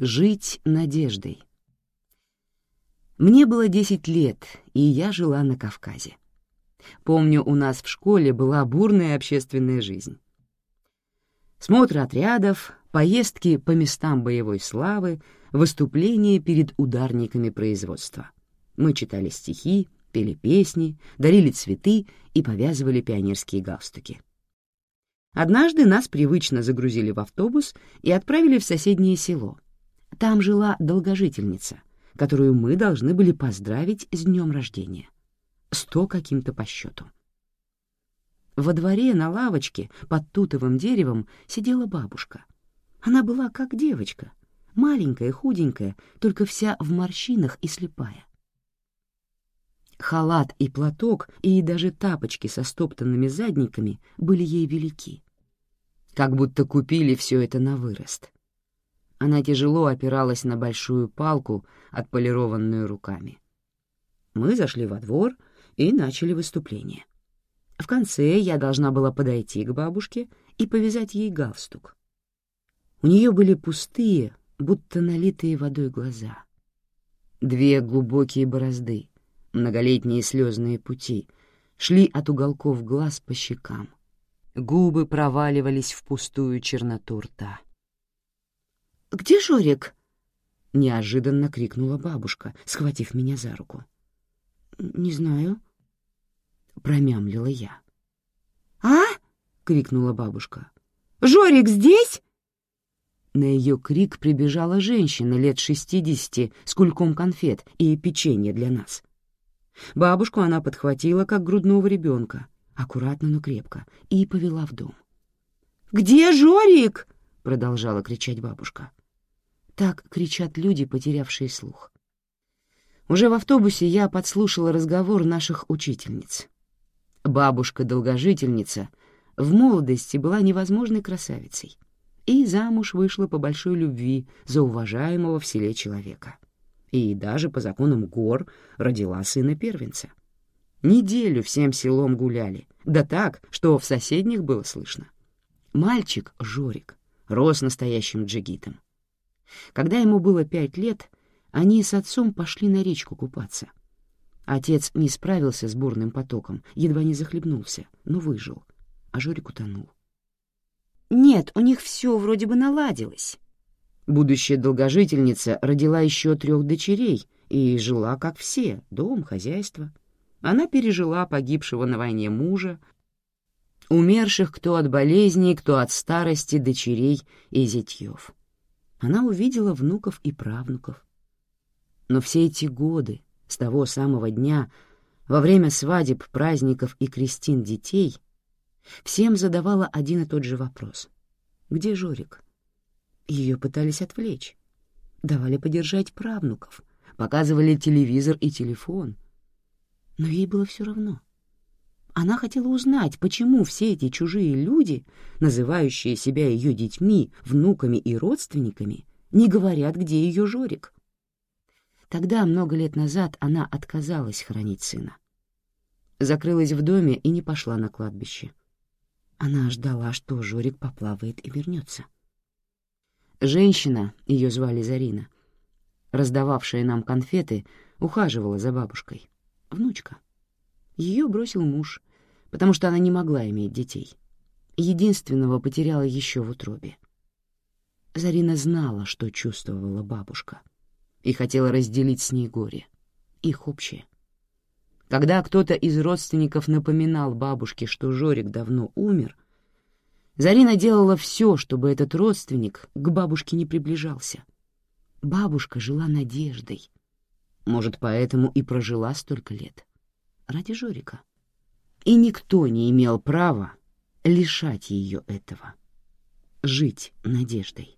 Жить надеждой. Мне было 10 лет, и я жила на Кавказе. Помню, у нас в школе была бурная общественная жизнь. Смотр отрядов, поездки по местам боевой славы, выступления перед ударниками производства. Мы читали стихи, пели песни, дарили цветы и повязывали пионерские галстуки. Однажды нас привычно загрузили в автобус и отправили в соседнее село. Там жила долгожительница, которую мы должны были поздравить с днем рождения. Сто каким-то по счету. Во дворе на лавочке под тутовым деревом сидела бабушка. Она была как девочка, маленькая, худенькая, только вся в морщинах и слепая. Халат и платок, и даже тапочки со стоптанными задниками были ей велики. Как будто купили все это на вырост. Она тяжело опиралась на большую палку, отполированную руками. Мы зашли во двор и начали выступление. В конце я должна была подойти к бабушке и повязать ей галстук. У нее были пустые, будто налитые водой глаза. Две глубокие борозды, многолетние слезные пути, шли от уголков глаз по щекам. Губы проваливались в пустую черноту рта. «Где Жорик?» — неожиданно крикнула бабушка, схватив меня за руку. «Не знаю», — промямлила я. «А?» — крикнула бабушка. «Жорик здесь?» На ее крик прибежала женщина лет шестидесяти с кульком конфет и печенье для нас. Бабушку она подхватила, как грудного ребенка, аккуратно, но крепко, и повела в дом. «Где Жорик?» — продолжала кричать бабушка. Так кричат люди, потерявшие слух. Уже в автобусе я подслушала разговор наших учительниц. Бабушка-долгожительница в молодости была невозможной красавицей и замуж вышла по большой любви за уважаемого в селе человека. И даже по законам гор родила сына-первенца. Неделю всем селом гуляли, да так, что в соседних было слышно. Мальчик, Жорик, рос настоящим джигитом. Когда ему было пять лет, они с отцом пошли на речку купаться. Отец не справился с бурным потоком, едва не захлебнулся, но выжил, а Жорик утонул. «Нет, у них все вроде бы наладилось». Будущая долгожительница родила еще трех дочерей и жила, как все, дом, хозяйство. Она пережила погибшего на войне мужа, умерших кто от болезней, кто от старости дочерей и зятьев она увидела внуков и правнуков. Но все эти годы, с того самого дня, во время свадеб, праздников и крестин детей, всем задавала один и тот же вопрос. «Где Жорик?» Ее пытались отвлечь. Давали подержать правнуков, показывали телевизор и телефон. Но ей было все равно. Она хотела узнать, почему все эти чужие люди, называющие себя ее детьми, внуками и родственниками, не говорят, где ее Жорик. Тогда, много лет назад, она отказалась хранить сына. Закрылась в доме и не пошла на кладбище. Она ждала, что Жорик поплавает и вернется. Женщина, ее звали Зарина, раздававшая нам конфеты, ухаживала за бабушкой. Внучка. Ее бросил муж, потому что она не могла иметь детей. Единственного потеряла еще в утробе. Зарина знала, что чувствовала бабушка, и хотела разделить с ней горе, их общее. Когда кто-то из родственников напоминал бабушке, что Жорик давно умер, Зарина делала все, чтобы этот родственник к бабушке не приближался. Бабушка жила надеждой. Может, поэтому и прожила столько лет. Ради Жорика и никто не имел права лишать ее этого. Жить надеждой.